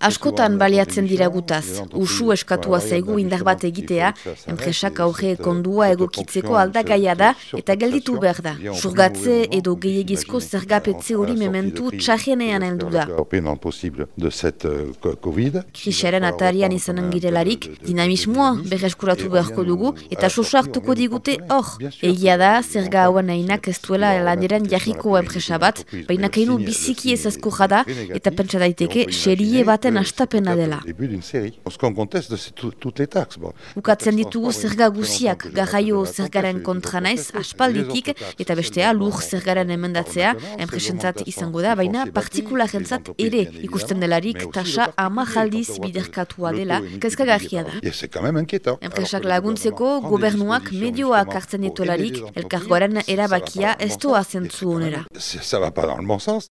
Askotan baliatzen dira gutaz, usu eskatua zaigu indar bat egitea, enpresak aurre kondua egokitzeko aldagaia da eta gelditu behar da. Surgatze edo gehiagizko zergapetze hori mementu txajenean heldu da. Krisaren atarian izanen girelarik, dinamismoa berreskuratu beharko dugu eta sosartuko digute hor. Egia da, zerga hauen nahinak ez duela landiren jarriko enpresa bat, baina kainu biziki ezazko jada eta pentsa daiteke serie baten astapena dela. Ukatzen ditugu zerga guziak garraio zergaren kontra naiz aspalditik eta bestea lur zergaren emendatzea enpresentzat izango da, baina partikularentzat ere ikusten delarik tasa ama jaldiz biderkatua dela, kezkagarria da. Enpresak laguntzeko gobernuak medioak hartzen dituelarik elkargoaren erabakia ez doa zentzu onera.